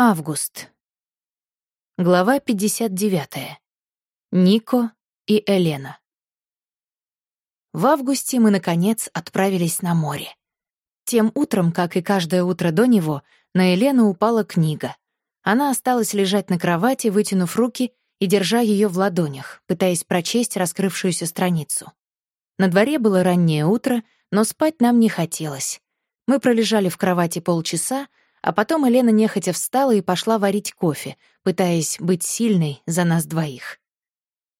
Август. Глава 59. Нико и Елена. В августе мы, наконец, отправились на море. Тем утром, как и каждое утро до него, на Елену упала книга. Она осталась лежать на кровати, вытянув руки и держа ее в ладонях, пытаясь прочесть раскрывшуюся страницу. На дворе было раннее утро, но спать нам не хотелось. Мы пролежали в кровати полчаса, а потом Елена нехотя встала и пошла варить кофе, пытаясь быть сильной за нас двоих.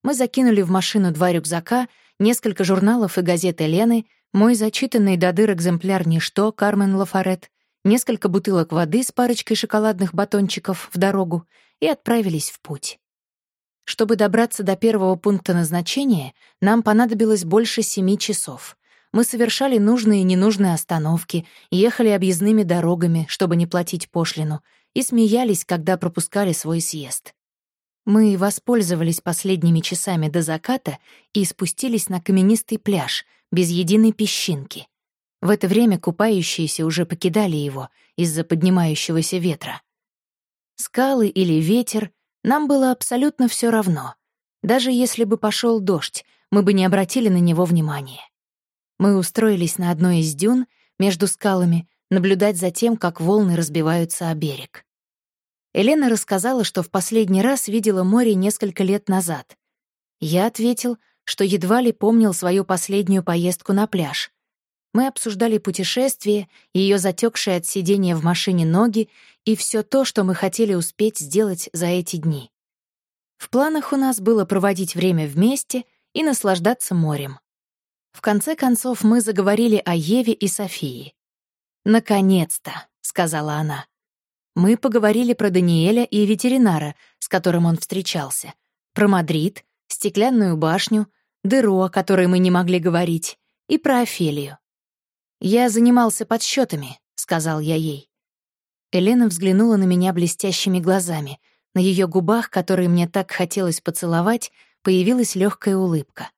Мы закинули в машину два рюкзака, несколько журналов и газет Елены, мой зачитанный до дыр экземпляр «Ничто» Кармен Лафарет, несколько бутылок воды с парочкой шоколадных батончиков в дорогу и отправились в путь. Чтобы добраться до первого пункта назначения, нам понадобилось больше семи часов мы совершали нужные и ненужные остановки, ехали объездными дорогами, чтобы не платить пошлину, и смеялись, когда пропускали свой съезд. Мы воспользовались последними часами до заката и спустились на каменистый пляж, без единой песчинки. В это время купающиеся уже покидали его из-за поднимающегося ветра. Скалы или ветер, нам было абсолютно все равно. Даже если бы пошел дождь, мы бы не обратили на него внимания. Мы устроились на одной из дюн между скалами, наблюдать за тем, как волны разбиваются о берег. Елена рассказала, что в последний раз видела море несколько лет назад. Я ответил, что едва ли помнил свою последнюю поездку на пляж. Мы обсуждали путешествие, ее затекшие от сидения в машине ноги и все то, что мы хотели успеть сделать за эти дни. В планах у нас было проводить время вместе и наслаждаться морем. В конце концов мы заговорили о Еве и Софии. «Наконец-то», — сказала она. Мы поговорили про Даниэля и ветеринара, с которым он встречался, про Мадрид, стеклянную башню, дыру, о которой мы не могли говорить, и про Офелию. «Я занимался подсчетами, сказал я ей. Елена взглянула на меня блестящими глазами. На ее губах, которые мне так хотелось поцеловать, появилась легкая улыбка.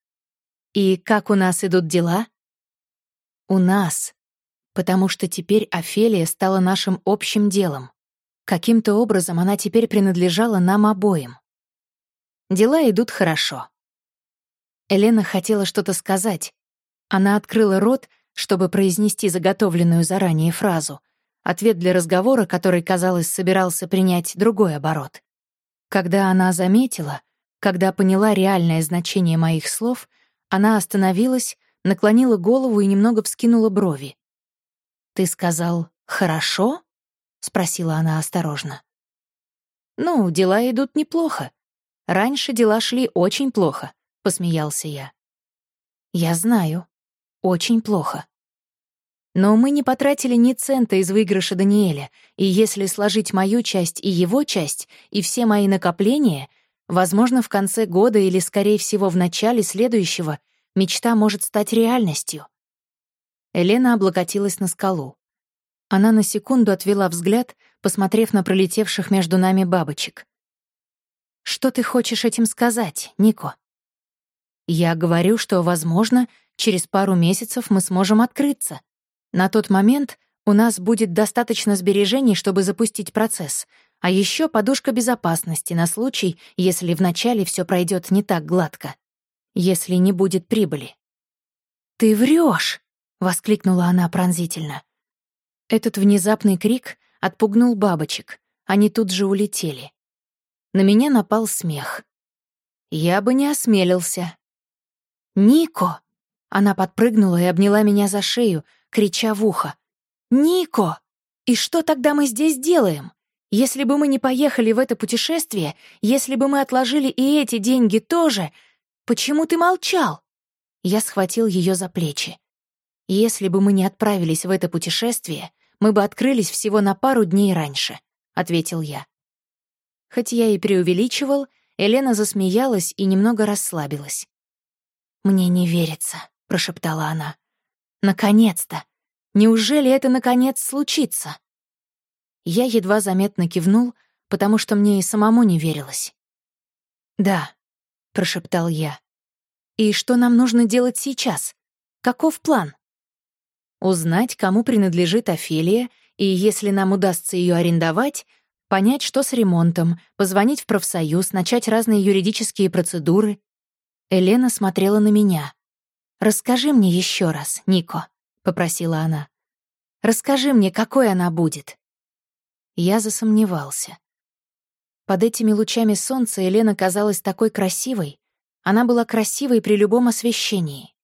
И как у нас идут дела? У нас. Потому что теперь Офелия стала нашим общим делом. Каким-то образом она теперь принадлежала нам обоим. Дела идут хорошо. Елена хотела что-то сказать. Она открыла рот, чтобы произнести заготовленную заранее фразу. Ответ для разговора, который, казалось, собирался принять другой оборот. Когда она заметила, когда поняла реальное значение моих слов — она остановилась, наклонила голову и немного вскинула брови. «Ты сказал «хорошо»?» — спросила она осторожно. «Ну, дела идут неплохо. Раньше дела шли очень плохо», — посмеялся я. «Я знаю. Очень плохо. Но мы не потратили ни цента из выигрыша Даниэля, и если сложить мою часть и его часть, и все мои накопления — Возможно, в конце года или, скорее всего, в начале следующего мечта может стать реальностью. Елена облокотилась на скалу. Она на секунду отвела взгляд, посмотрев на пролетевших между нами бабочек. «Что ты хочешь этим сказать, Нико?» «Я говорю, что, возможно, через пару месяцев мы сможем открыться. На тот момент у нас будет достаточно сбережений, чтобы запустить процесс, а еще подушка безопасности на случай, если вначале все пройдет не так гладко. Если не будет прибыли. «Ты врешь! воскликнула она пронзительно. Этот внезапный крик отпугнул бабочек. Они тут же улетели. На меня напал смех. Я бы не осмелился. «Нико!» Она подпрыгнула и обняла меня за шею, крича в ухо. «Нико! И что тогда мы здесь делаем? Если бы мы не поехали в это путешествие, если бы мы отложили и эти деньги тоже, почему ты молчал?» Я схватил ее за плечи. «Если бы мы не отправились в это путешествие, мы бы открылись всего на пару дней раньше», — ответил я. Хоть я и преувеличивал, Елена засмеялась и немного расслабилась. «Мне не верится», — прошептала она. «Наконец-то! Неужели это наконец случится?» Я едва заметно кивнул, потому что мне и самому не верилось. «Да», — прошептал я. «И что нам нужно делать сейчас? Каков план?» «Узнать, кому принадлежит Офелия, и если нам удастся ее арендовать, понять, что с ремонтом, позвонить в профсоюз, начать разные юридические процедуры. Елена смотрела на меня. «Расскажи мне еще раз, Нико», — попросила она. «Расскажи мне, какой она будет». Я засомневался. Под этими лучами солнца Елена казалась такой красивой. Она была красивой при любом освещении.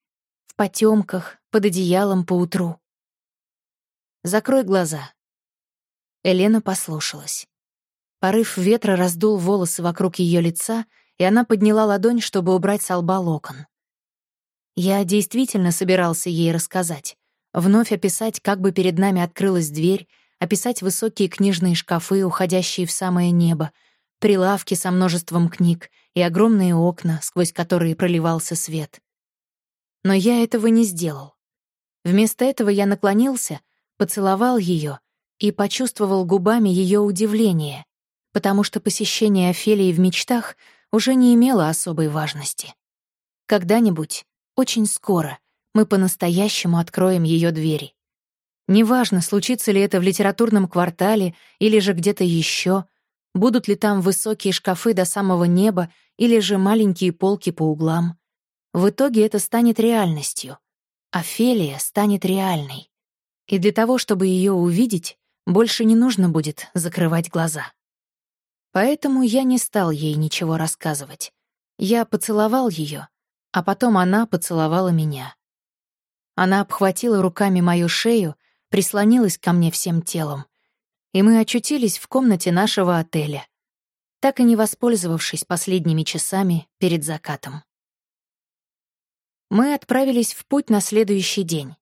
В потемках, под одеялом по утру. «Закрой глаза». Елена послушалась. Порыв ветра раздул волосы вокруг ее лица, и она подняла ладонь, чтобы убрать с лба локон. Я действительно собирался ей рассказать. Вновь описать, как бы перед нами открылась дверь, описать высокие книжные шкафы, уходящие в самое небо, прилавки со множеством книг и огромные окна, сквозь которые проливался свет. Но я этого не сделал. Вместо этого я наклонился, поцеловал ее и почувствовал губами ее удивление, потому что посещение Офелии в мечтах уже не имело особой важности. Когда-нибудь, очень скоро, мы по-настоящему откроем ее двери. Неважно, случится ли это в литературном квартале или же где-то еще, будут ли там высокие шкафы до самого неба или же маленькие полки по углам. В итоге это станет реальностью. Офелия станет реальной. И для того, чтобы ее увидеть, больше не нужно будет закрывать глаза. Поэтому я не стал ей ничего рассказывать. Я поцеловал ее, а потом она поцеловала меня. Она обхватила руками мою шею, прислонилась ко мне всем телом, и мы очутились в комнате нашего отеля, так и не воспользовавшись последними часами перед закатом. Мы отправились в путь на следующий день,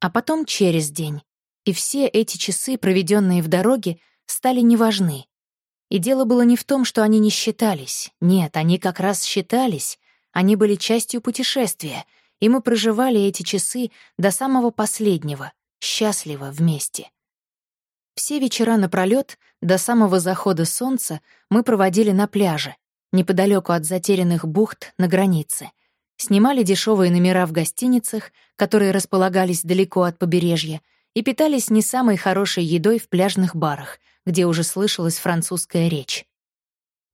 а потом через день, и все эти часы, проведенные в дороге, стали неважны. И дело было не в том, что они не считались. Нет, они как раз считались. Они были частью путешествия, и мы проживали эти часы до самого последнего, счастливо вместе. Все вечера напролёт, до самого захода солнца, мы проводили на пляже, неподалеку от затерянных бухт на границе. Снимали дешевые номера в гостиницах, которые располагались далеко от побережья, и питались не самой хорошей едой в пляжных барах — где уже слышалась французская речь.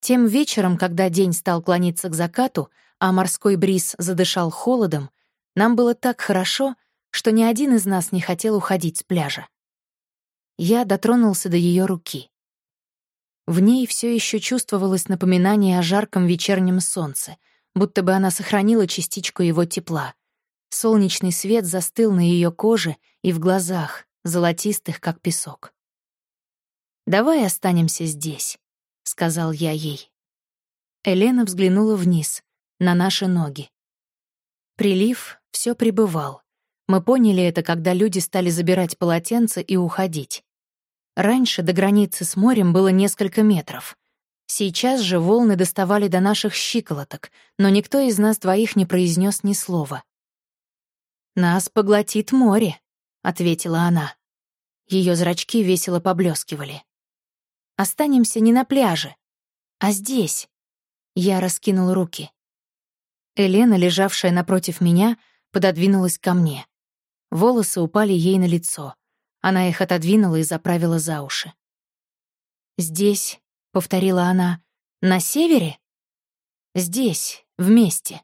Тем вечером, когда день стал клониться к закату, а морской бриз задышал холодом, нам было так хорошо, что ни один из нас не хотел уходить с пляжа. Я дотронулся до ее руки. В ней все еще чувствовалось напоминание о жарком вечернем солнце, будто бы она сохранила частичку его тепла. Солнечный свет застыл на ее коже и в глазах, золотистых, как песок. «Давай останемся здесь», — сказал я ей. Елена взглянула вниз, на наши ноги. Прилив все прибывал. Мы поняли это, когда люди стали забирать полотенца и уходить. Раньше до границы с морем было несколько метров. Сейчас же волны доставали до наших щиколоток, но никто из нас двоих не произнес ни слова. «Нас поглотит море», — ответила она. Ее зрачки весело поблескивали. Останемся не на пляже, а здесь. Я раскинул руки. Елена, лежавшая напротив меня, пододвинулась ко мне. Волосы упали ей на лицо. Она их отодвинула и заправила за уши. «Здесь», — повторила она, — «на севере?» «Здесь, вместе».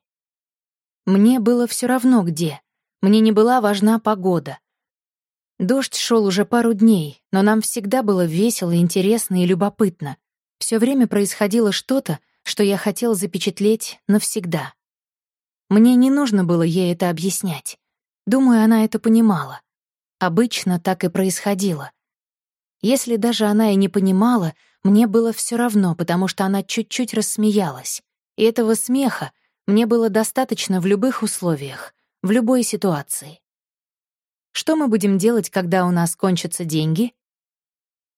Мне было все равно где. Мне не была важна погода. Дождь шел уже пару дней, но нам всегда было весело, интересно и любопытно. Все время происходило что-то, что я хотел запечатлеть навсегда. Мне не нужно было ей это объяснять. Думаю, она это понимала. Обычно так и происходило. Если даже она и не понимала, мне было все равно, потому что она чуть-чуть рассмеялась. И этого смеха мне было достаточно в любых условиях, в любой ситуации. Что мы будем делать, когда у нас кончатся деньги?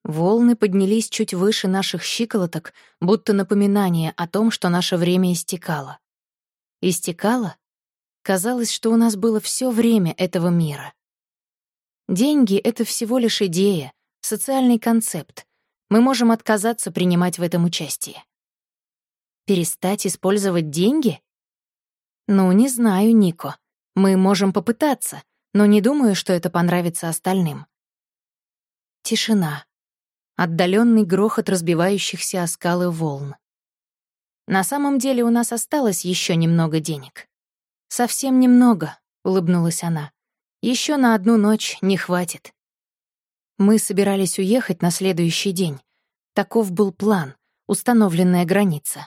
Волны поднялись чуть выше наших щиколоток, будто напоминание о том, что наше время истекало. Истекало? Казалось, что у нас было все время этого мира. Деньги — это всего лишь идея, социальный концепт. Мы можем отказаться принимать в этом участие. Перестать использовать деньги? Ну, не знаю, Нико. Мы можем попытаться — но не думаю, что это понравится остальным. Тишина. отдаленный грохот разбивающихся о скалы волн. На самом деле у нас осталось еще немного денег. Совсем немного, улыбнулась она. Еще на одну ночь не хватит. Мы собирались уехать на следующий день. Таков был план, установленная граница.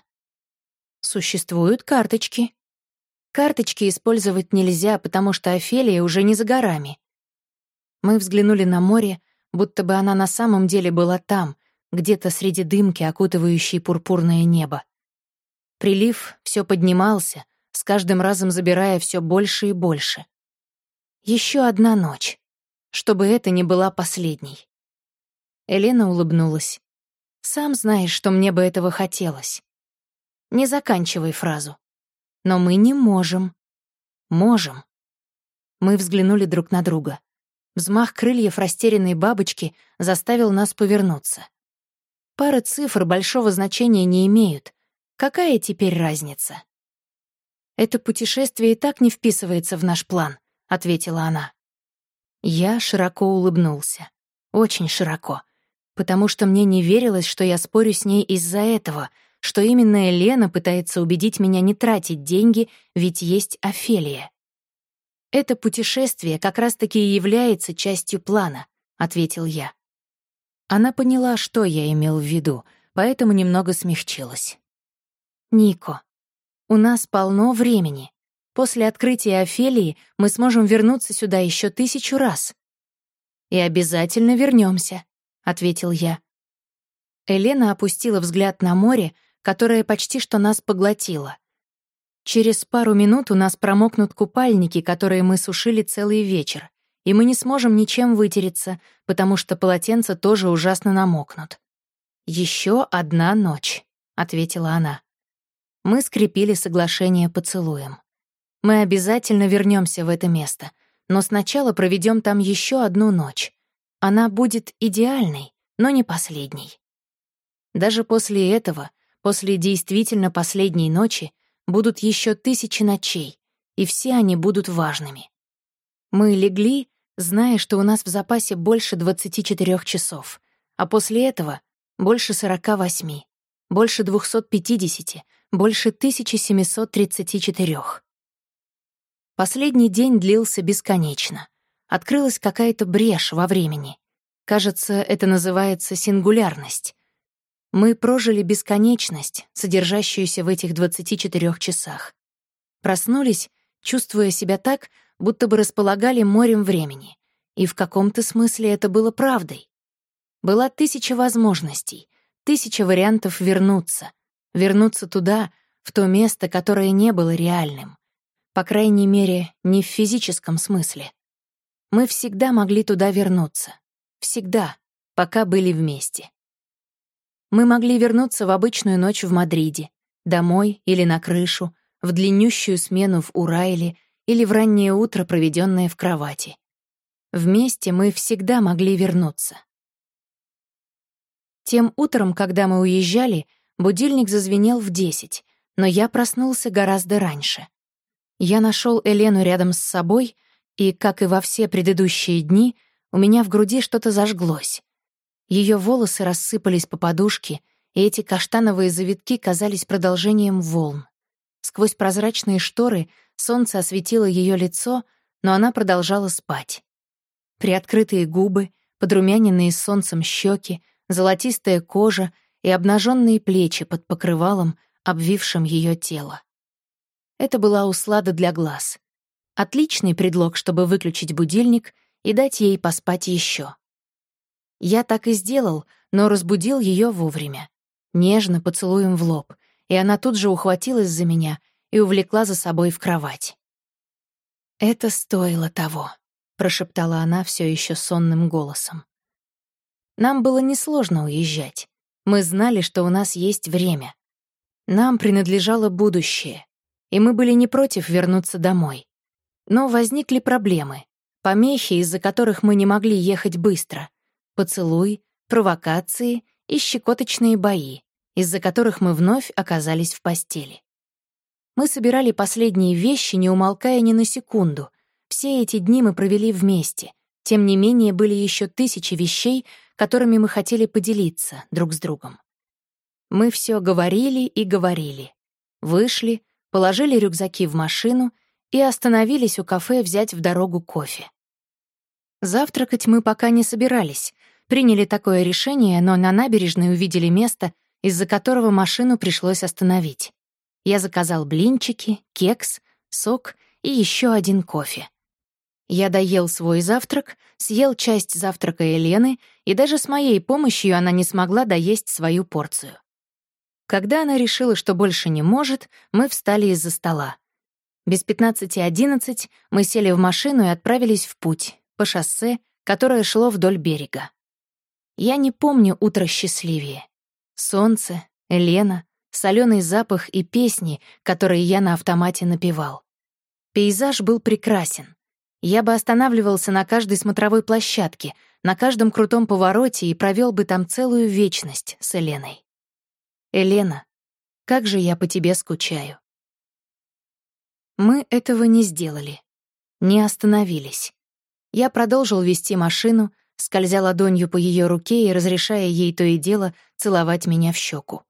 Существуют карточки. Карточки использовать нельзя, потому что Офелия уже не за горами. Мы взглянули на море, будто бы она на самом деле была там, где-то среди дымки, окутывающей пурпурное небо. Прилив все поднимался, с каждым разом забирая все больше и больше. Еще одна ночь, чтобы это не была последней. Елена улыбнулась. «Сам знаешь, что мне бы этого хотелось. Не заканчивай фразу. Но мы не можем. Можем». Мы взглянули друг на друга. Взмах крыльев растерянной бабочки заставил нас повернуться. Пары цифр большого значения не имеют. Какая теперь разница? «Это путешествие и так не вписывается в наш план», — ответила она. Я широко улыбнулся. Очень широко. Потому что мне не верилось, что я спорю с ней из-за этого, что именно Елена пытается убедить меня не тратить деньги, ведь есть Офелия. «Это путешествие как раз-таки и является частью плана», — ответил я. Она поняла, что я имел в виду, поэтому немного смягчилась. «Нико, у нас полно времени. После открытия Офелии мы сможем вернуться сюда еще тысячу раз». «И обязательно вернемся, ответил я. Елена опустила взгляд на море, которое почти что нас поглотило. Через пару минут у нас промокнут купальники, которые мы сушили целый вечер, и мы не сможем ничем вытереться, потому что полотенца тоже ужасно намокнут. Еще одна ночь», — ответила она. Мы скрепили соглашение поцелуем. Мы обязательно вернемся в это место, но сначала проведем там еще одну ночь. Она будет идеальной, но не последней. Даже после этого, после действительно последней ночи, будут еще тысячи ночей, и все они будут важными. Мы легли, зная, что у нас в запасе больше 24 часов, а после этого — больше 48, больше 250, больше 1734. Последний день длился бесконечно. Открылась какая-то брешь во времени. Кажется, это называется сингулярность. Мы прожили бесконечность, содержащуюся в этих 24 часах. Проснулись, чувствуя себя так, будто бы располагали морем времени. И в каком-то смысле это было правдой. Была тысяча возможностей, тысяча вариантов вернуться. Вернуться туда, в то место, которое не было реальным. По крайней мере, не в физическом смысле. Мы всегда могли туда вернуться. Всегда, пока были вместе. Мы могли вернуться в обычную ночь в Мадриде, домой или на крышу, в длиннющую смену в Урайле или в раннее утро, проведенное в кровати. Вместе мы всегда могли вернуться. Тем утром, когда мы уезжали, будильник зазвенел в десять, но я проснулся гораздо раньше. Я нашел Элену рядом с собой, и, как и во все предыдущие дни, у меня в груди что-то зажглось. Ее волосы рассыпались по подушке, и эти каштановые завитки казались продолжением волн. Сквозь прозрачные шторы солнце осветило ее лицо, но она продолжала спать. Приоткрытые губы, подрумяненные солнцем щеки, золотистая кожа и обнаженные плечи под покрывалом, обвившим ее тело. Это была услада для глаз. Отличный предлог, чтобы выключить будильник и дать ей поспать еще. Я так и сделал, но разбудил ее вовремя. Нежно поцелуем в лоб, и она тут же ухватилась за меня и увлекла за собой в кровать. «Это стоило того», — прошептала она все еще сонным голосом. Нам было несложно уезжать. Мы знали, что у нас есть время. Нам принадлежало будущее, и мы были не против вернуться домой. Но возникли проблемы, помехи, из-за которых мы не могли ехать быстро — поцелуй, провокации и щекоточные бои, из-за которых мы вновь оказались в постели. Мы собирали последние вещи, не умолкая ни на секунду. Все эти дни мы провели вместе. Тем не менее, были еще тысячи вещей, которыми мы хотели поделиться друг с другом. Мы все говорили и говорили. Вышли, положили рюкзаки в машину и остановились у кафе взять в дорогу кофе. Завтракать мы пока не собирались. Приняли такое решение, но на набережной увидели место, из-за которого машину пришлось остановить. Я заказал блинчики, кекс, сок и еще один кофе. Я доел свой завтрак, съел часть завтрака Елены, и даже с моей помощью она не смогла доесть свою порцию. Когда она решила, что больше не может, мы встали из-за стола. Без 15.11 мы сели в машину и отправились в путь, по шоссе, которое шло вдоль берега. Я не помню утро счастливее. Солнце, Елена, соленый запах и песни, которые я на автомате напевал. Пейзаж был прекрасен. Я бы останавливался на каждой смотровой площадке, на каждом крутом повороте и провел бы там целую вечность с Еленой. Елена, как же я по тебе скучаю. Мы этого не сделали. Не остановились. Я продолжил вести машину, скользя ладонью по ее руке и разрешая ей то и дело целовать меня в щеку.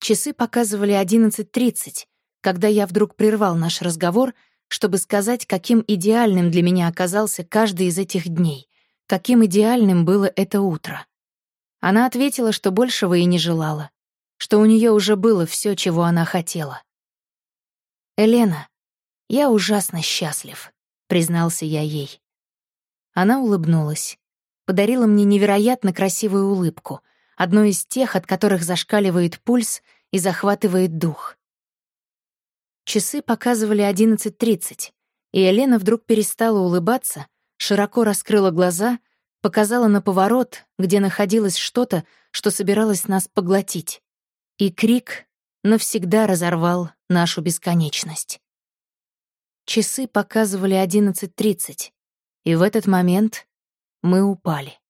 Часы показывали 11.30, когда я вдруг прервал наш разговор — чтобы сказать, каким идеальным для меня оказался каждый из этих дней, каким идеальным было это утро. Она ответила, что большего и не желала, что у нее уже было все, чего она хотела. «Елена, я ужасно счастлив», — признался я ей. Она улыбнулась, подарила мне невероятно красивую улыбку, одну из тех, от которых зашкаливает пульс и захватывает дух. Часы показывали 11.30, и Елена вдруг перестала улыбаться, широко раскрыла глаза, показала на поворот, где находилось что-то, что собиралось нас поглотить. И крик навсегда разорвал нашу бесконечность. Часы показывали 11.30, и в этот момент мы упали.